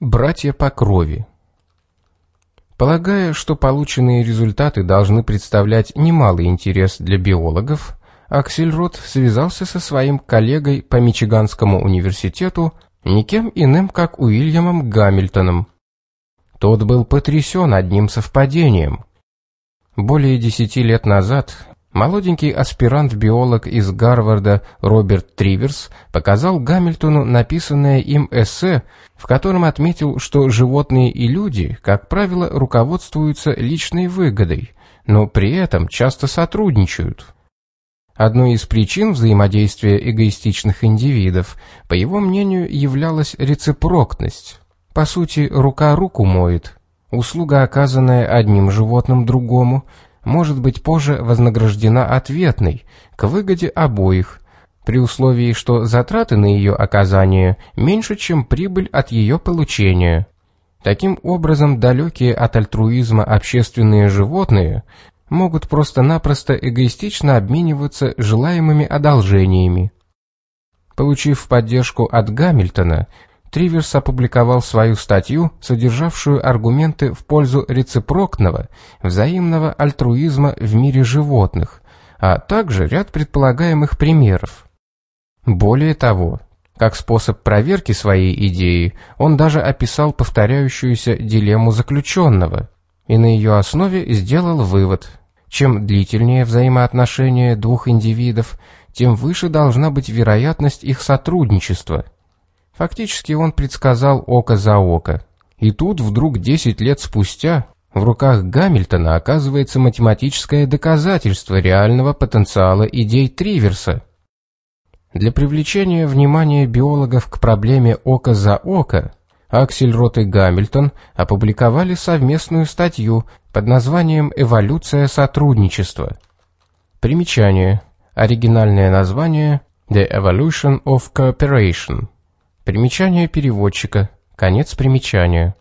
Братья по крови. Полагая, что полученные результаты должны представлять немалый интерес для биологов, Аксельрод связался со своим коллегой по Мичиганскому университету никем иным, как Уильямом Гамильтоном. Тот был потрясен одним совпадением. Более десяти лет назад Молоденький аспирант-биолог из Гарварда Роберт Триверс показал Гамильтону написанное им эссе, в котором отметил, что животные и люди, как правило, руководствуются личной выгодой, но при этом часто сотрудничают. Одной из причин взаимодействия эгоистичных индивидов, по его мнению, являлась рецепрокность. По сути, рука руку моет. Услуга, оказанная одним животным другому, может быть позже вознаграждена ответной, к выгоде обоих, при условии, что затраты на ее оказание меньше, чем прибыль от ее получения. Таким образом, далекие от альтруизма общественные животные могут просто-напросто эгоистично обмениваться желаемыми одолжениями. Получив поддержку от Гамильтона, Триверс опубликовал свою статью, содержавшую аргументы в пользу рецепрокного, взаимного альтруизма в мире животных, а также ряд предполагаемых примеров. Более того, как способ проверки своей идеи, он даже описал повторяющуюся дилемму заключенного и на ее основе сделал вывод. Чем длительнее взаимоотношения двух индивидов, тем выше должна быть вероятность их сотрудничества – Фактически он предсказал око за око. И тут вдруг 10 лет спустя в руках Гамильтона оказывается математическое доказательство реального потенциала идей Триверса. Для привлечения внимания биологов к проблеме око за око Аксельрот и Гамильтон опубликовали совместную статью под названием «Эволюция сотрудничества». Примечание. Оригинальное название «The Evolution of Cooperation». Примечание переводчика. Конец примечания.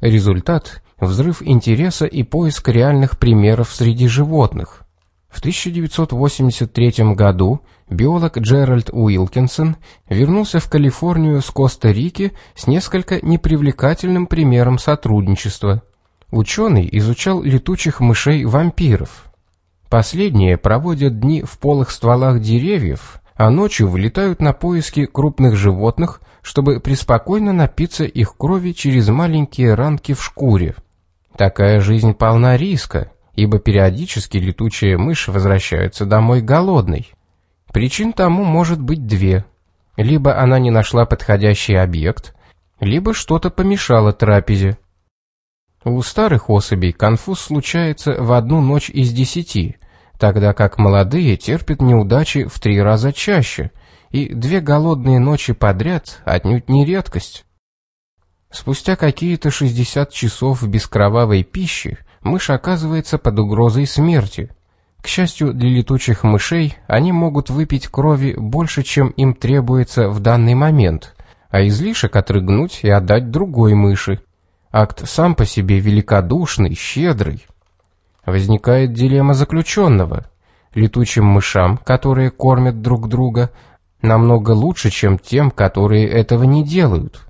Результат – взрыв интереса и поиск реальных примеров среди животных. В 1983 году биолог Джеральд Уилкинсон вернулся в Калифорнию с Коста-Рики с несколько непривлекательным примером сотрудничества. Ученый изучал летучих мышей-вампиров. Последние проводят дни в полых стволах деревьев, а ночью вылетают на поиски крупных животных, чтобы преспокойно напиться их крови через маленькие ранки в шкуре. Такая жизнь полна риска, ибо периодически летучая мышь возвращается домой голодной. Причин тому может быть две. Либо она не нашла подходящий объект, либо что-то помешало трапезе. У старых особей конфуз случается в одну ночь из десяти, тогда как молодые терпят неудачи в три раза чаще, и две голодные ночи подряд отнюдь не редкость. Спустя какие-то 60 часов без кровавой пищи мышь оказывается под угрозой смерти. К счастью для летучих мышей, они могут выпить крови больше, чем им требуется в данный момент, а излишек отрыгнуть и отдать другой мыши. Акт сам по себе великодушный, щедрый, Возникает дилемма заключенного. Летучим мышам, которые кормят друг друга, намного лучше, чем тем, которые этого не делают.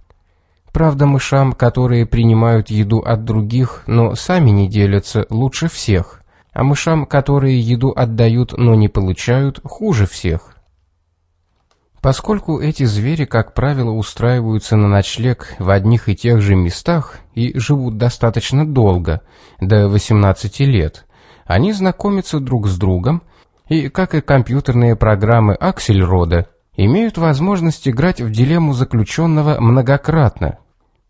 Правда, мышам, которые принимают еду от других, но сами не делятся, лучше всех, а мышам, которые еду отдают, но не получают, хуже всех. Поскольку эти звери, как правило, устраиваются на ночлег в одних и тех же местах и живут достаточно долго, до 18 лет, они знакомятся друг с другом и, как и компьютерные программы Аксельрода, имеют возможность играть в дилемму заключенного многократно.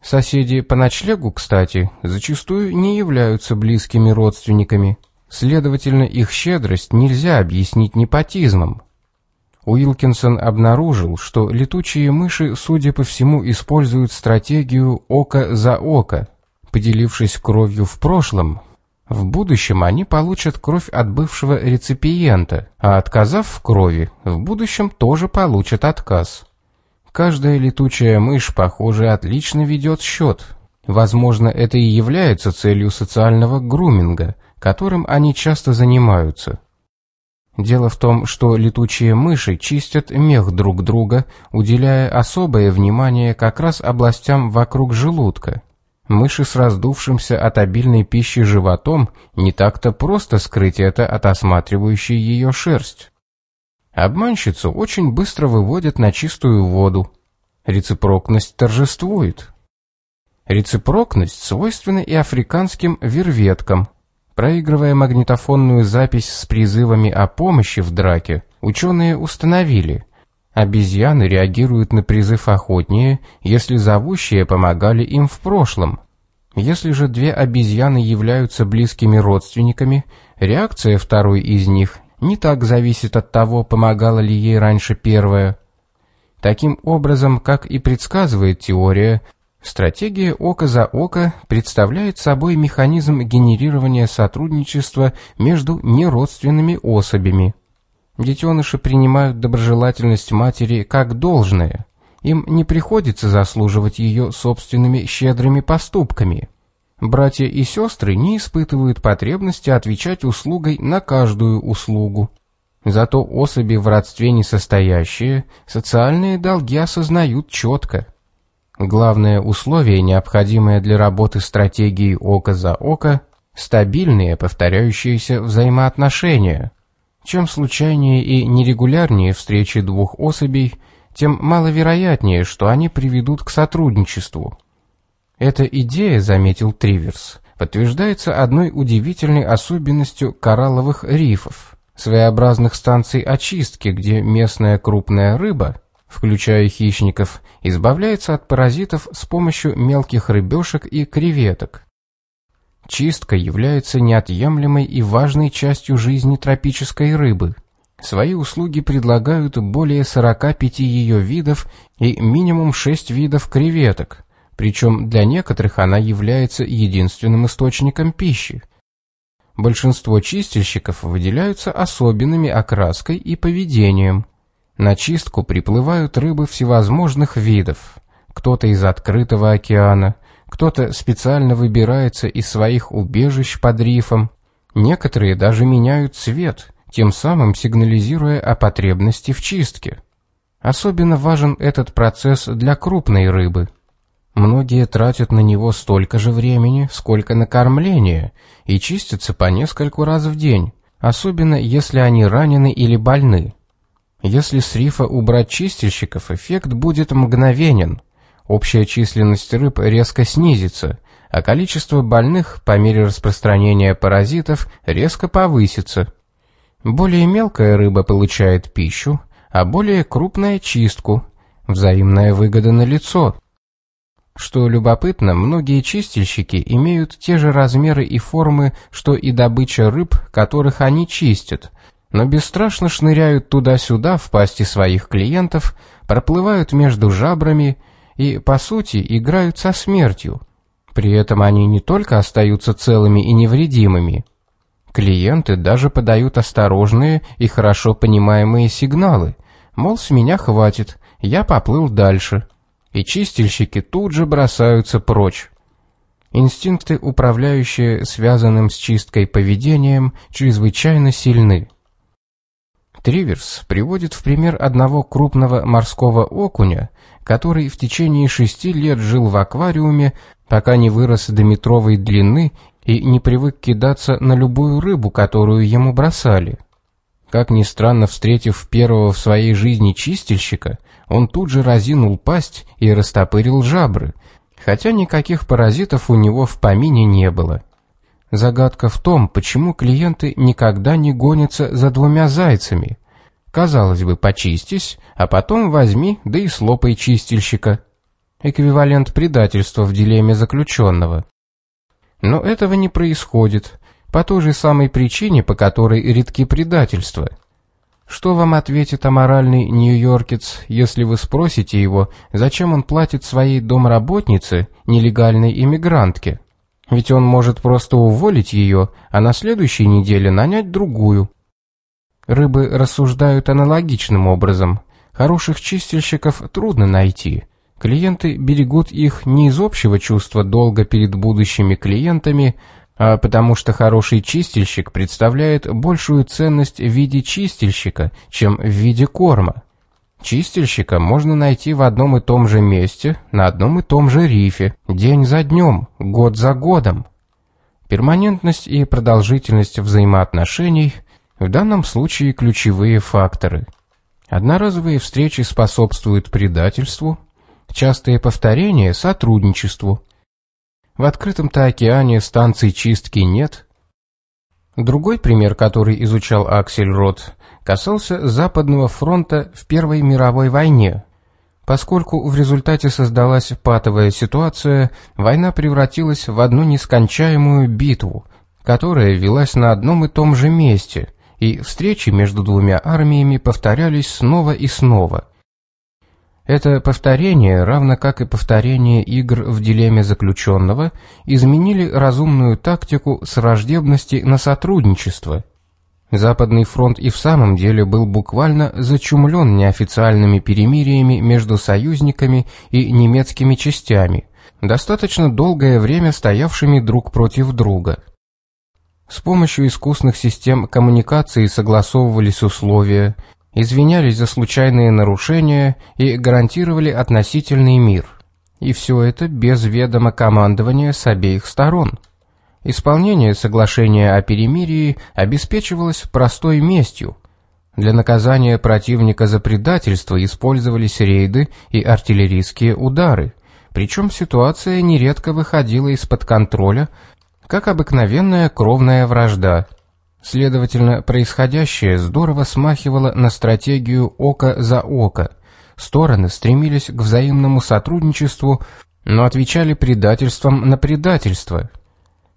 Соседи по ночлегу, кстати, зачастую не являются близкими родственниками. Следовательно, их щедрость нельзя объяснить непотизмом. Уилкинсон обнаружил, что летучие мыши, судя по всему, используют стратегию «око за око». Поделившись кровью в прошлом, в будущем они получат кровь от бывшего реципиента, а отказав в крови, в будущем тоже получат отказ. Каждая летучая мышь, похоже, отлично ведет счет. Возможно, это и является целью социального груминга, которым они часто занимаются. Дело в том, что летучие мыши чистят мех друг друга, уделяя особое внимание как раз областям вокруг желудка. Мыши с раздувшимся от обильной пищи животом не так-то просто скрыть это от осматривающей ее шерсть. Обманщицу очень быстро выводят на чистую воду. Рецепрокность торжествует. Рецепрокность свойственна и африканским верветкам. Проигрывая магнитофонную запись с призывами о помощи в драке, ученые установили, обезьяны реагируют на призыв охотнее, если зовущие помогали им в прошлом. Если же две обезьяны являются близкими родственниками, реакция второй из них не так зависит от того, помогала ли ей раньше первая. Таким образом, как и предсказывает теория, стратегия око за око представляет собой механизм генерирования сотрудничества между неродственными особями. Детеныши принимают доброжелательность матери как должное. Им не приходится заслуживать ее собственными щедрыми поступками – Братья и сестры не испытывают потребности отвечать услугой на каждую услугу. Зато особи в родстве несостоящие социальные долги осознают четко. Главное условие, необходимое для работы стратегии око за око – стабильные повторяющиеся взаимоотношения. Чем случайнее и нерегулярнее встречи двух особей, тем маловероятнее, что они приведут к сотрудничеству. Эта идея, заметил Триверс, подтверждается одной удивительной особенностью коралловых рифов, своеобразных станций очистки, где местная крупная рыба, включая хищников, избавляется от паразитов с помощью мелких рыбешек и креветок. Чистка является неотъемлемой и важной частью жизни тропической рыбы. Свои услуги предлагают более 45 ее видов и минимум 6 видов креветок, причем для некоторых она является единственным источником пищи. Большинство чистильщиков выделяются особенными окраской и поведением. На чистку приплывают рыбы всевозможных видов. Кто-то из открытого океана, кто-то специально выбирается из своих убежищ под рифом. Некоторые даже меняют цвет, тем самым сигнализируя о потребности в чистке. Особенно важен этот процесс для крупной рыбы – Многие тратят на него столько же времени, сколько на кормление, и чистятся по нескольку раз в день, особенно если они ранены или больны. Если с рифа убрать чистильщиков, эффект будет мгновенен. Общая численность рыб резко снизится, а количество больных по мере распространения паразитов резко повысится. Более мелкая рыба получает пищу, а более крупная – чистку. Взаимная выгода на лицо. Что любопытно, многие чистильщики имеют те же размеры и формы, что и добыча рыб, которых они чистят, но бесстрашно шныряют туда-сюда в пасти своих клиентов, проплывают между жабрами и, по сути, играют со смертью. При этом они не только остаются целыми и невредимыми. Клиенты даже подают осторожные и хорошо понимаемые сигналы, мол, с меня хватит, я поплыл дальше и чистильщики тут же бросаются прочь. Инстинкты, управляющие связанным с чисткой поведением, чрезвычайно сильны. Триверс приводит в пример одного крупного морского окуня, который в течение шести лет жил в аквариуме, пока не вырос до метровой длины и не привык кидаться на любую рыбу, которую ему бросали. Как ни странно, встретив первого в своей жизни чистильщика, он тут же разинул пасть и растопырил жабры, хотя никаких паразитов у него в помине не было. Загадка в том, почему клиенты никогда не гонятся за двумя зайцами. Казалось бы, почистись, а потом возьми, да и слопай чистильщика. Эквивалент предательства в дилемме заключенного. Но этого не происходит, по той же самой причине, по которой редки предательства – что вам ответит аморальный нью-йоркец, если вы спросите его, зачем он платит своей домработнице, нелегальной иммигрантке? Ведь он может просто уволить ее, а на следующей неделе нанять другую. Рыбы рассуждают аналогичным образом. Хороших чистильщиков трудно найти. Клиенты берегут их не из общего чувства долга перед будущими клиентами, а потому что хороший чистильщик представляет большую ценность в виде чистильщика, чем в виде корма. Чистильщика можно найти в одном и том же месте, на одном и том же рифе, день за днем, год за годом. Перманентность и продолжительность взаимоотношений в данном случае ключевые факторы. Одноразовые встречи способствуют предательству, частые повторения – сотрудничеству. В открытом-то океане станций чистки нет. Другой пример, который изучал Аксель Рот, касался Западного фронта в Первой мировой войне. Поскольку в результате создалась патовая ситуация, война превратилась в одну нескончаемую битву, которая велась на одном и том же месте, и встречи между двумя армиями повторялись снова и снова. Это повторение, равно как и повторение игр в дилемме заключенного, изменили разумную тактику с враждебности на сотрудничество – Западный фронт и в самом деле был буквально зачумлен неофициальными перемириями между союзниками и немецкими частями, достаточно долгое время стоявшими друг против друга. С помощью искусных систем коммуникации согласовывались условия, извинялись за случайные нарушения и гарантировали относительный мир. И все это без ведома командования с обеих сторон – Исполнение соглашения о перемирии обеспечивалось простой местью. Для наказания противника за предательство использовались рейды и артиллерийские удары, причем ситуация нередко выходила из-под контроля, как обыкновенная кровная вражда. Следовательно, происходящее здорово смахивало на стратегию око за око. Стороны стремились к взаимному сотрудничеству, но отвечали предательством на предательство –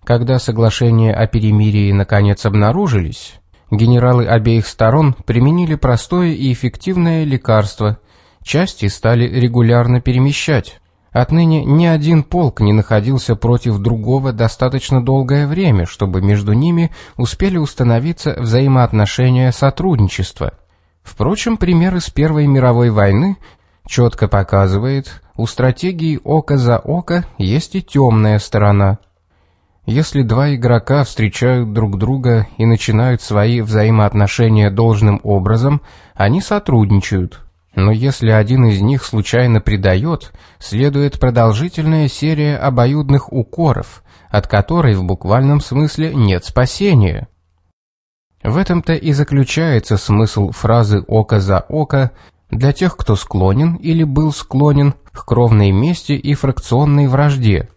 когда соглашения о перемирии наконец обнаружились, генералы обеих сторон применили простое и эффективное лекарство. Части стали регулярно перемещать. Отныне ни один полк не находился против другого достаточно долгое время, чтобы между ними успели установиться взаимоотношения сотрудничества. Впрочем, пример из Первой мировой войны четко показывает, у стратегии око за око есть и темная сторона – если два игрока встречают друг друга и начинают свои взаимоотношения должным образом, они сотрудничают. Но если один из них случайно предает, следует продолжительная серия обоюдных укоров, от которой в буквальном смысле нет спасения. В этом-то и заключается смысл фразы «око за око» для тех, кто склонен или был склонен к кровной мести и фракционной вражде –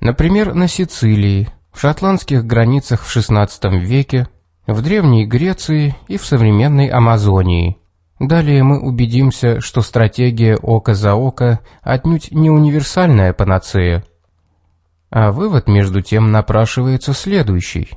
Например, на Сицилии, в шотландских границах в XVI веке, в Древней Греции и в современной Амазонии. Далее мы убедимся, что стратегия око за око отнюдь не универсальная панацея. А вывод между тем напрашивается следующий.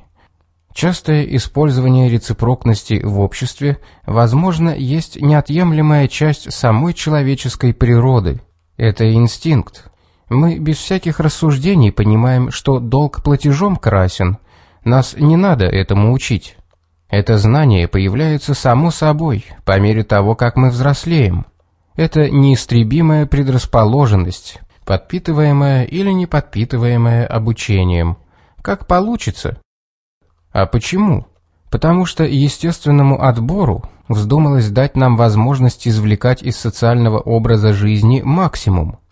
Частое использование рецепрокности в обществе, возможно, есть неотъемлемая часть самой человеческой природы. Это инстинкт, мы без всяких рассуждений понимаем, что долг платежом красен. Нас не надо этому учить. Это знание появляется само собой, по мере того, как мы взрослеем. Это неистребимая предрасположенность, подпитываемая или не подпитываемая обучением. Как получится. А почему? Потому что естественному отбору вздумалось дать нам возможность извлекать из социального образа жизни максимум –